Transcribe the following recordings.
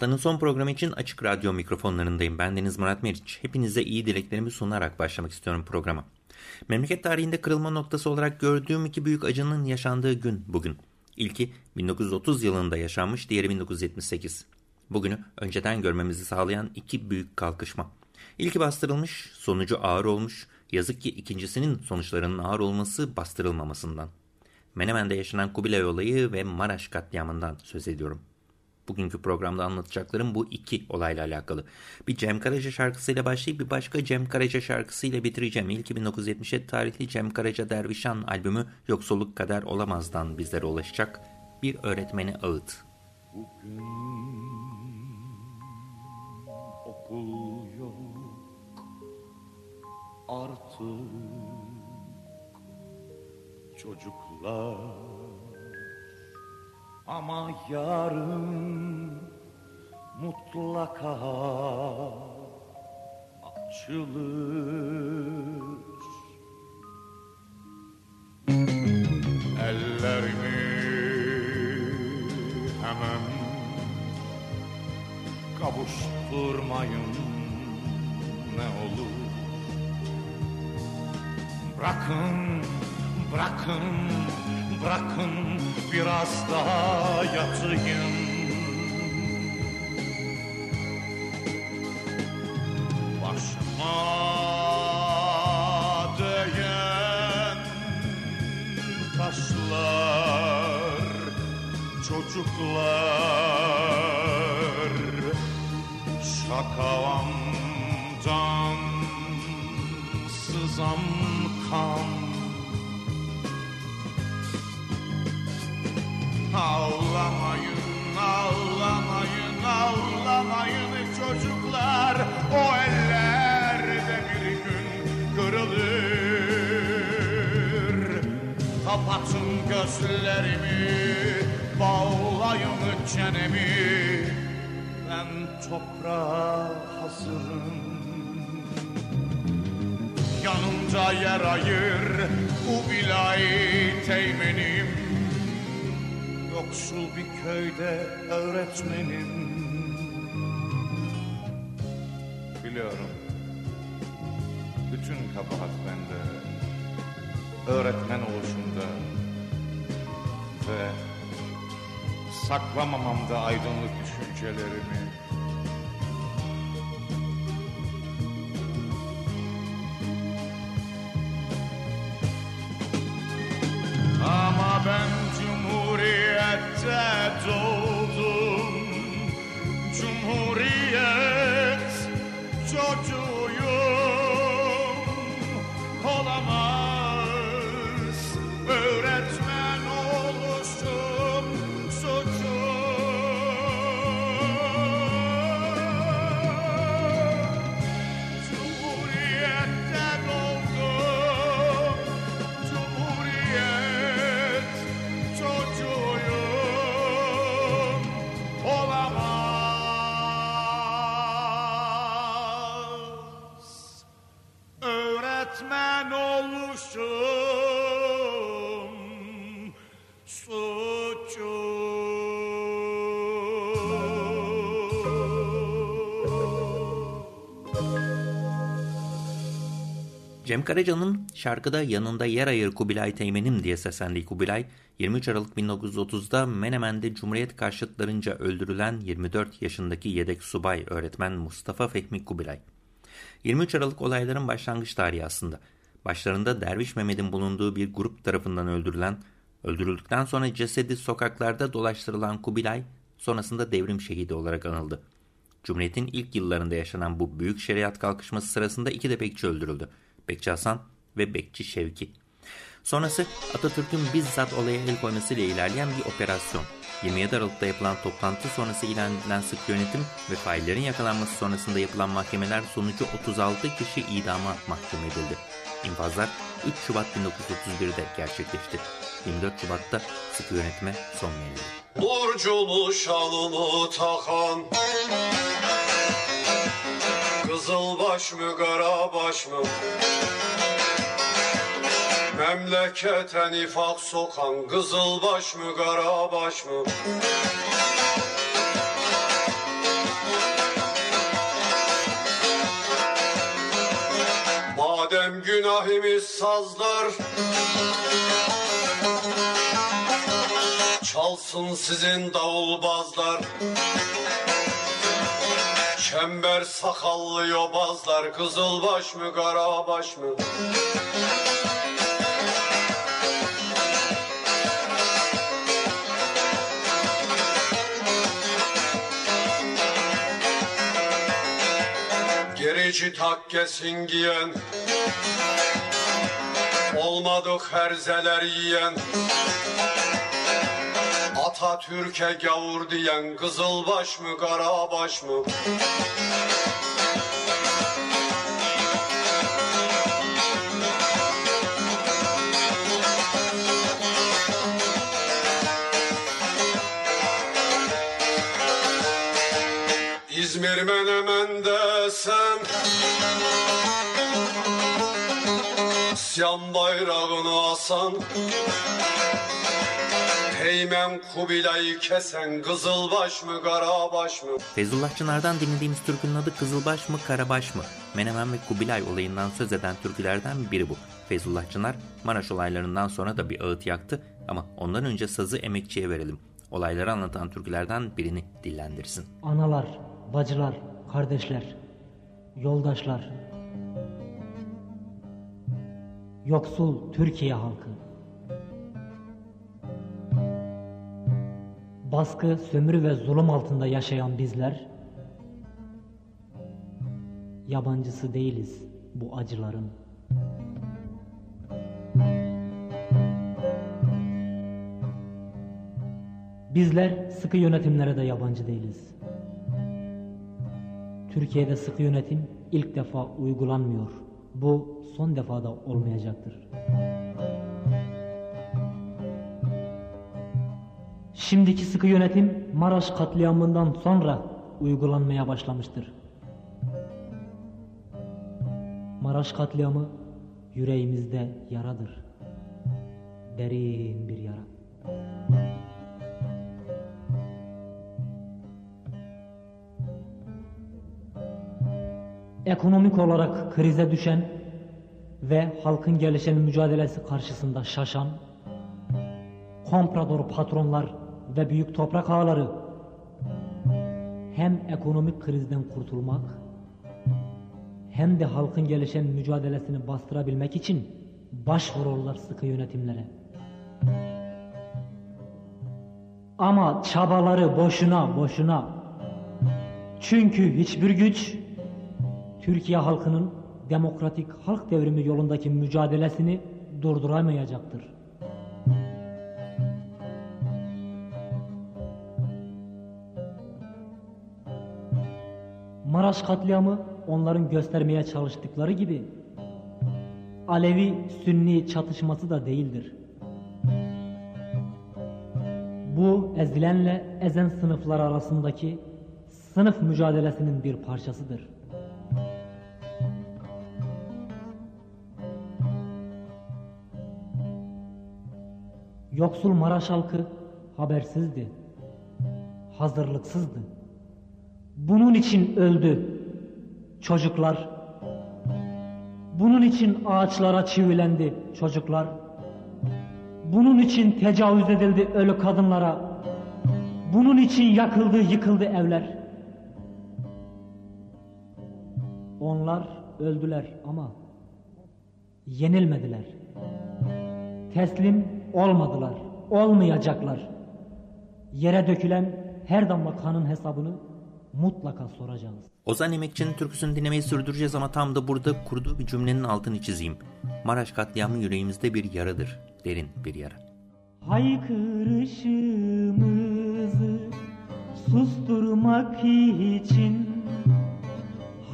Haftanın son programı için Açık Radyo mikrofonlarındayım. Ben Deniz Murat Meriç. Hepinize iyi dileklerimi sunarak başlamak istiyorum programa. Memleket tarihinde kırılma noktası olarak gördüğüm iki büyük acının yaşandığı gün bugün. İlki 1930 yılında yaşanmış, diğeri 1978. Bugünü önceden görmemizi sağlayan iki büyük kalkışma. İlki bastırılmış, sonucu ağır olmuş. Yazık ki ikincisinin sonuçlarının ağır olması bastırılmamasından. Menemen'de yaşanan Kubilay olayı ve Maraş katliamından söz ediyorum. Bugünkü programda anlatacaklarım bu iki olayla alakalı. Bir Cem Karaca şarkısıyla başlayıp bir başka Cem Karaca şarkısıyla bitireceğim. İlk 1977 tarihli Cem Karaca Dervişan albümü Yoksulluk Kadar Olamaz'dan bizlere ulaşacak bir öğretmeni ağıt. Bugün okul yok artık çocuklar ama yarın mutlaka açılır. Ellerimi hemen kavuşturmayın ne olur. Bırakın, bırakın bırakın biraz daha yatayım. Başıma değen taşlar Çocuklar şakavamdan sızan kan Ağlamayın, ağlamayın, ağlamayın çocuklar. O ellerde bir gün kırılır Kapatın gözlerimi, bağlayın çenemi. Ben toprağa hazırım. Yanımda yer ayır, bu bilay teğmenim yoksul bir köyde öğretmenim. Biliyorum. Bütün kabahat bende. Öğretmen oluşumda. Ve saklamamamda aydınlık düşüncelerimi Cem Karaca'nın şarkıda yanında yer ayır Kubilay Teğmenim diye seslendiği Kubilay, 23 Aralık 1930'da Menemen'de Cumhuriyet karşıtlarınca öldürülen 24 yaşındaki yedek subay öğretmen Mustafa Fehmi Kubilay. 23 Aralık olayların başlangıç tarihi aslında. Başlarında Derviş Mehmet'in bulunduğu bir grup tarafından öldürülen, öldürüldükten sonra cesedi sokaklarda dolaştırılan Kubilay, sonrasında devrim şehidi olarak anıldı. Cumhuriyet'in ilk yıllarında yaşanan bu büyük şeriat kalkışması sırasında iki de bekçi öldürüldü. Bekçi Hasan ve Bekçi Şevki. Sonrası Atatürk'ün bizzat olaya el koymasıyla ilerleyen bir operasyon. 27 Aralık'ta yapılan toplantı sonrası ilan edilen sık yönetim ve faillerin yakalanması sonrasında yapılan mahkemeler sonucu 36 kişi idama mahkum edildi. İnfazlar 3 Şubat 1931'de gerçekleşti. 24 Şubat'ta sıkı yönetime son verildi. Burculu şalımı takan Kızılbaş mı karabaş mı? Memlekete nifak sokan Kızılbaş mı karabaş mı? Madem günahimiz sazlar Çalsın sizin davulbazlar Çember sakallı yobazlar Kızılbaş mı karabaş mı? Gerici takkesin giyen Olmadık herzeler yiyen Atatürk'e gavur diyen Kızılbaş mı karabaş mı? İzmir menemen desem İsyan bayrağını asan Teğmen Kubilay'ı kesen Kızılbaş mı Karabaş mı? Feyzullah Çınar'dan dinlediğimiz türkünün adı Kızılbaş mı Karabaş mı? Menemen ve Kubilay olayından söz eden türkülerden biri bu. Feyzullah Çınar Maraş olaylarından sonra da bir ağıt yaktı ama ondan önce sazı emekçiye verelim. Olayları anlatan türkülerden birini dillendirsin. Analar, bacılar, kardeşler, yoldaşlar, yoksul Türkiye halkı, baskı, sömürü ve zulüm altında yaşayan bizler, yabancısı değiliz bu acıların. Bizler sıkı yönetimlere de yabancı değiliz. Türkiye'de sıkı yönetim ilk defa uygulanmıyor. Bu son defa da olmayacaktır. Şimdiki sıkı yönetim Maraş katliamından sonra uygulanmaya başlamıştır. Maraş katliamı yüreğimizde yaradır. Derin bir yara. Ekonomik olarak krize düşen ve halkın gelişen mücadelesi karşısında şaşan, komprador patronlar ve büyük toprak ağları hem ekonomik krizden kurtulmak hem de halkın gelişen mücadelesini bastırabilmek için başvururlar sıkı yönetimlere. Ama çabaları boşuna boşuna. Çünkü hiçbir güç Türkiye halkının demokratik halk devrimi yolundaki mücadelesini durduramayacaktır. Maraş katliamı onların göstermeye çalıştıkları gibi Alevi-Sünni çatışması da değildir. Bu ezilenle ezen sınıflar arasındaki sınıf mücadelesinin bir parçasıdır. Yoksul Maraş halkı habersizdi, hazırlıksızdı. Bunun için öldü çocuklar. Bunun için ağaçlara çivilendi çocuklar. Bunun için tecavüz edildi ölü kadınlara. Bunun için yakıldı, yıkıldı evler. Onlar öldüler ama yenilmediler. Teslim olmadılar, olmayacaklar. Yere dökülen her damla kanın hesabını mutlaka soracağız. Ozan Emekçi'nin türküsünü dinlemeyi sürdüreceğiz ama tam da burada kurduğu bir cümlenin altını çizeyim. Maraş katliamı yüreğimizde bir yaradır. Derin bir yara. Haykırışımı susturmak için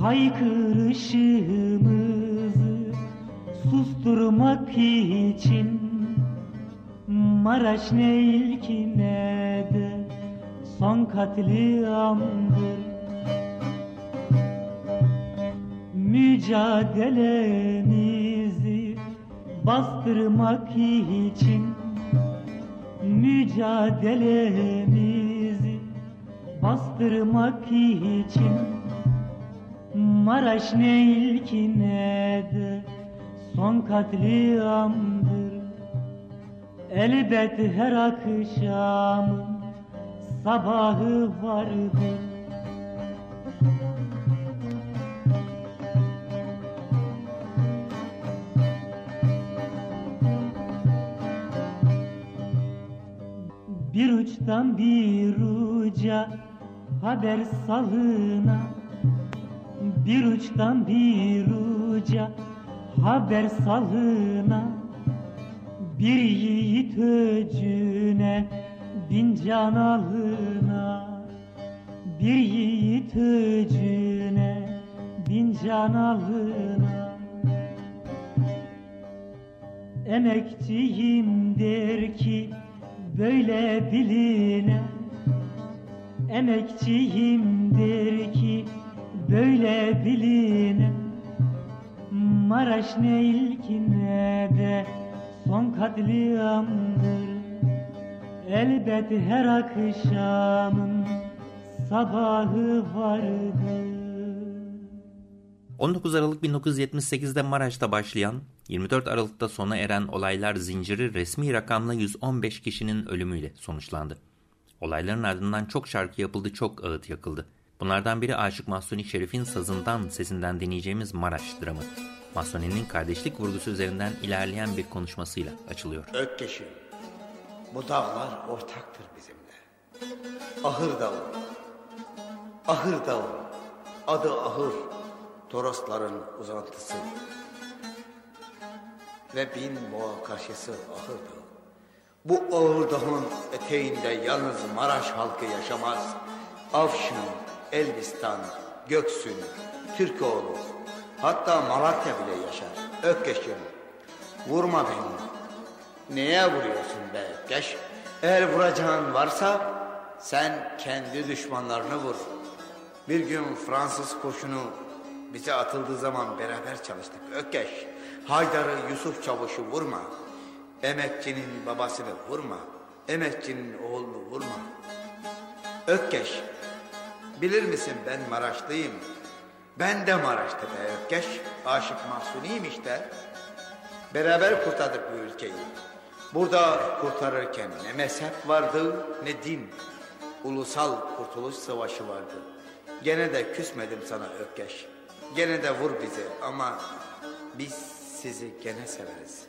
haykırışımızı susturmak için Maraş ne ilkine de son katliamdır Mücadelemizi bastırmak için Mücadelemizi bastırmak için Maraş ne ilkine de son katliamdır Elbet her akşamın sabahı vardır Bir uçtan bir uca haber salına. Bir uçtan bir uca haber salına. Bir yiğit öcüne bin can alına Bir yiğit öcüne bin can alına. Emekçiyim der ki böyle biline Emekçiyim der ki böyle biline Maraş ne ilkine de son katliamdır Elbet her akşamın sabahı vardır 19 Aralık 1978'de Maraş'ta başlayan, 24 Aralık'ta sona eren olaylar zinciri resmi rakamla 115 kişinin ölümüyle sonuçlandı. Olayların ardından çok şarkı yapıldı, çok ağıt yakıldı. Bunlardan biri Aşık Mahsuni Şerif'in sazından sesinden dinleyeceğimiz Maraş dramı. Mahsuni'nin kardeşlik vurgusu üzerinden ilerleyen bir konuşmasıyla açılıyor. Ökkeşim, bu dağlar ortaktır bizimle. Ahır dağı, ahır dağı, adı ahır, Torosların uzantısı. Ve bin boğa karşısı ahır dağı. Bu ağır dağın eteğinde yalnız Maraş halkı yaşamaz. Afşin, Elbistan, Göksün, Türkoğlu, hatta Malatya bile yaşar. Ökkeşim, vurma beni. Neye vuruyorsun be Ökkeş? Eğer vuracağın varsa sen kendi düşmanlarını vur. Bir gün Fransız kurşunu bize atıldığı zaman beraber çalıştık. Ökkeş, Haydar'ı Yusuf Çavuş'u vurma. Emekçinin babasını vurma. Emekçinin oğlunu vurma. Ökkeş, bilir misin ben Maraşlıyım. Ben de Maraş'ta be Ökkeş. Aşık Mahsuni'yim işte. Beraber kurtardık bu ülkeyi. Burada kurtarırken ne mezhep vardı ne din. Ulusal kurtuluş savaşı vardı. Gene de küsmedim sana Ökkeş. Gene de vur bizi ama biz sizi gene severiz.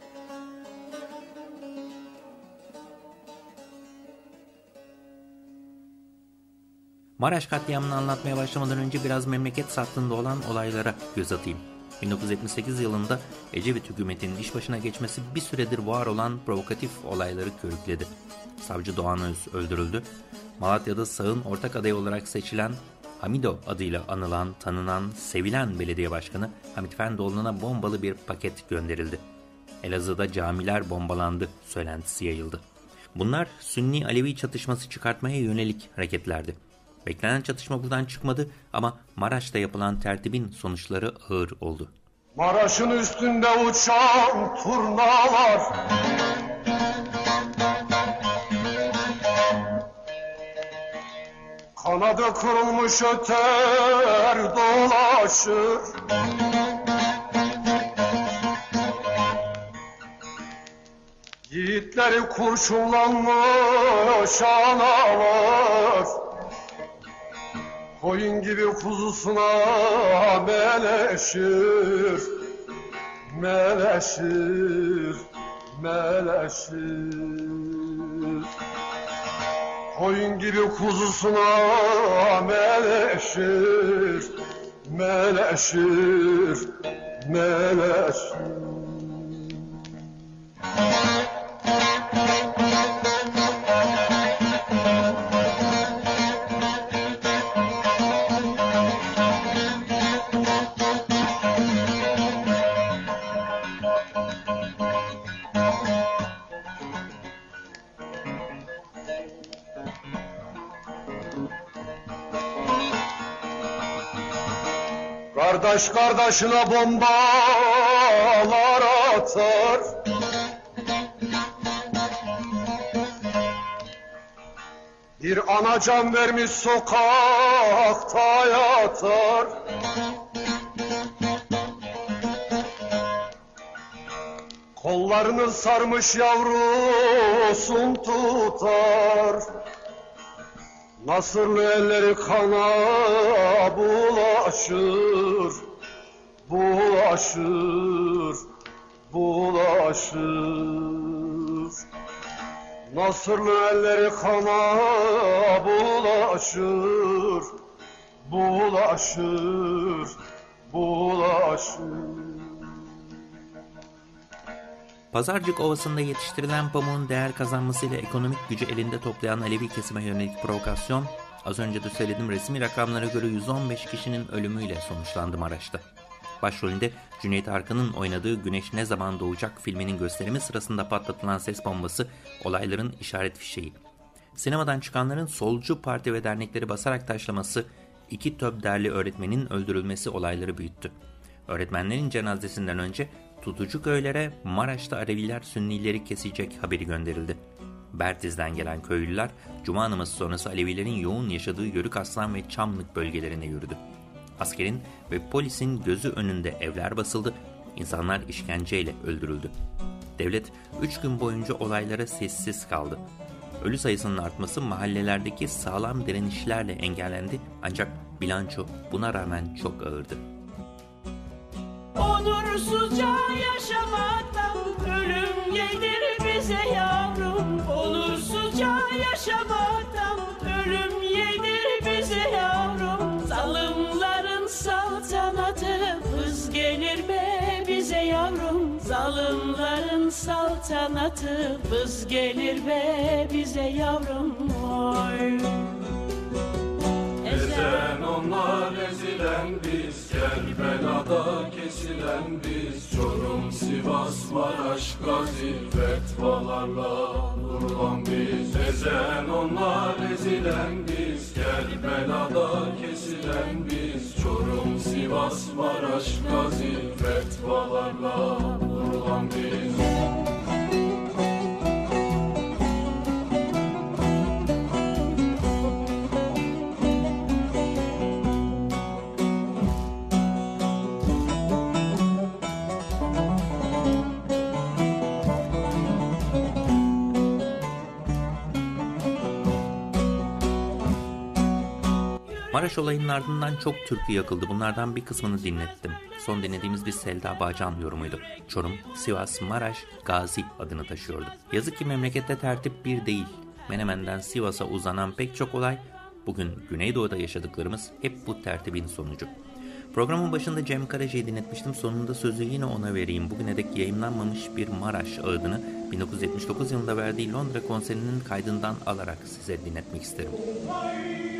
Maraş katliamını anlatmaya başlamadan önce biraz memleket sattığında olan olaylara göz atayım. 1978 yılında Ecevit hükümetinin iş başına geçmesi bir süredir var olan provokatif olayları körükledi. Savcı Doğan Öz öldürüldü. Malatya'da sağın ortak adayı olarak seçilen Hamido adıyla anılan, tanınan, sevilen belediye başkanı Hamit Fendoğlu'na bombalı bir paket gönderildi. Elazığ'da camiler bombalandı söylentisi yayıldı. Bunlar Sünni-Alevi çatışması çıkartmaya yönelik hareketlerdi. Beklenen çatışma buradan çıkmadı ama Maraş'ta yapılan tertibin sonuçları ağır oldu. Maraş'ın üstünde uçan turnalar. Kanadı kırılmış öter dolaşır. Yiğitleri kurşunlanmış analar Koyun gibi kuzusuna meleşir Meleşir, meleşir. Koyun gibi kuzusuna meleşir Meleşir, meleşir Kardeş kardeşine bombalar atar. Bir ana can vermiş sokakta yatar. Kollarını sarmış yavrusun tutar. Nasırlı elleri kana bulaşır Bulaşır, bulaşır. Nasırlı elleri kana bulaşır Bulaşır, bulaşır. Pazarcık Ovası'nda yetiştirilen pamuğun değer kazanmasıyla ekonomik gücü elinde toplayan Alevi kesime yönelik provokasyon, az önce de söylediğim resmi rakamlara göre 115 kişinin ölümüyle sonuçlandı Maraş'ta. Başrolünde Cüneyt Arkın'ın oynadığı Güneş Ne Zaman Doğacak filminin gösterimi sırasında patlatılan ses bombası olayların işaret fişeği. Sinemadan çıkanların solcu parti ve dernekleri basarak taşlaması, iki töb derli öğretmenin öldürülmesi olayları büyüttü. Öğretmenlerin cenazesinden önce tutucu köylere Maraş'ta Aleviler Sünnileri kesecek haberi gönderildi. Bertiz'den gelen köylüler Cuma namazı sonrası Alevilerin yoğun yaşadığı Yörük Aslan ve Çamlık bölgelerine yürüdü. Askerin ve polisin gözü önünde evler basıldı, insanlar işkenceyle öldürüldü. Devlet 3 gün boyunca olaylara sessiz kaldı. Ölü sayısının artması mahallelerdeki sağlam direnişlerle engellendi ancak bilanço buna rağmen çok ağırdı. Onursuzca yaşamaktan ölüm yedir bize yavrum Onursuzca yaşamaktan ölüm yedir bize yavrum Zalimlerin saltanatı. Hız gelir be bize yavrum Zalimlerin saltanatı. Hız gelir be bize yavrum Oy. Ezen onlar ezilen biz Kerbela'da kesilen biz. Çorum, Sivas, Maraş, Gazi Fetvalarla vurulan biz. Ezen onlar ezilen biz Kerbela'da kesilen biz. Çorum, Sivas, Maraş, Gazi Fetvalarla vurulan biz Maraş olayının ardından çok türkü yakıldı. Bunlardan bir kısmını dinlettim. Son dinlediğimiz bir Selda Bağcan yorumuydu. Çorum, Sivas, Maraş, Gazi adını taşıyordu. Yazık ki memlekette tertip bir değil. Menemen'den Sivas'a uzanan pek çok olay, bugün Güneydoğu'da yaşadıklarımız hep bu tertibin sonucu. Programın başında Cem Karaca'yı dinletmiştim. Sonunda sözü yine ona vereyim. Bugüne dek yayınlanmamış bir Maraş ağıdını 1979 yılında verdiği Londra konserinin kaydından alarak size dinletmek isterim. Kurban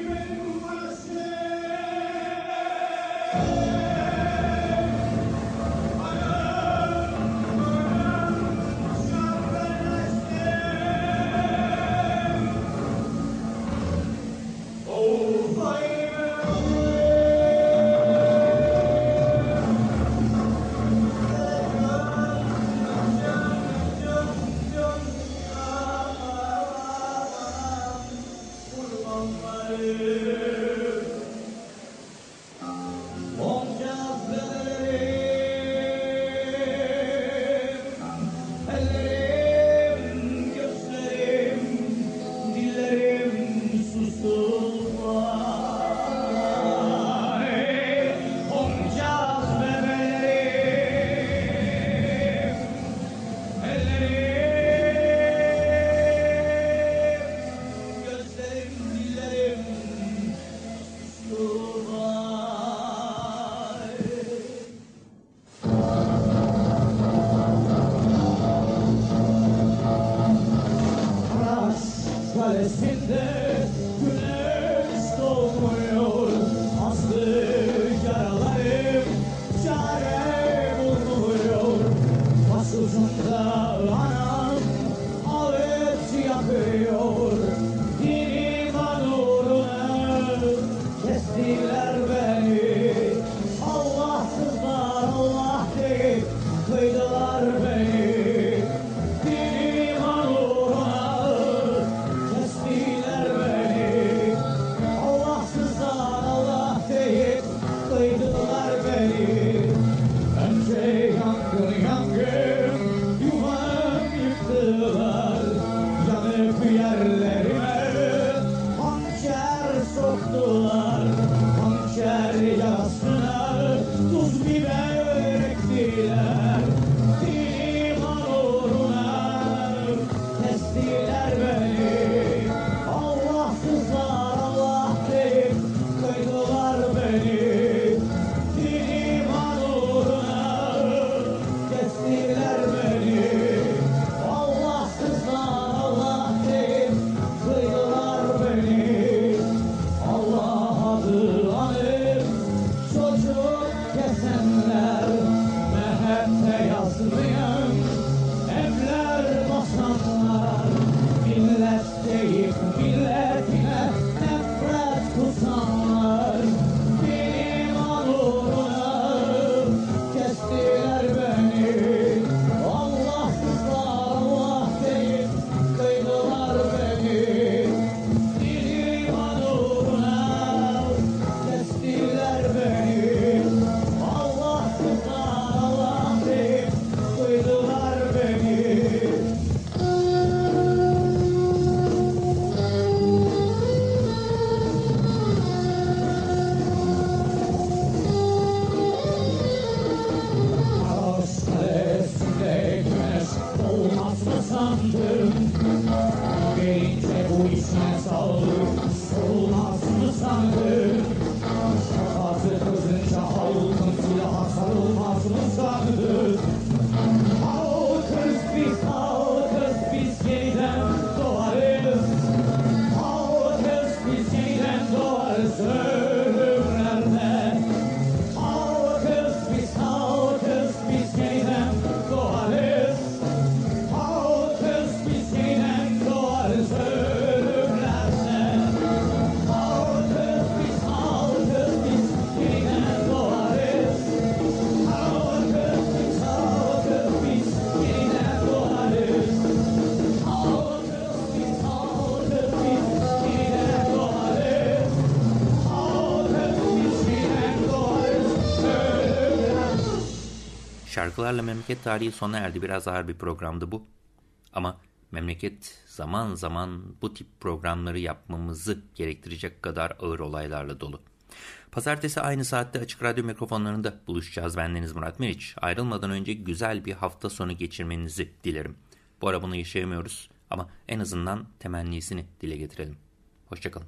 Şarkılarla memleket tarihi sona erdi. Biraz ağır bir programdı bu. Ama memleket zaman zaman bu tip programları yapmamızı gerektirecek kadar ağır olaylarla dolu. Pazartesi aynı saatte Açık Radyo mikrofonlarında buluşacağız. Bendeniz Murat Meriç. Ayrılmadan önce güzel bir hafta sonu geçirmenizi dilerim. Bu ara bunu yaşayamıyoruz ama en azından temennisini dile getirelim. Hoşçakalın.